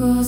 Długo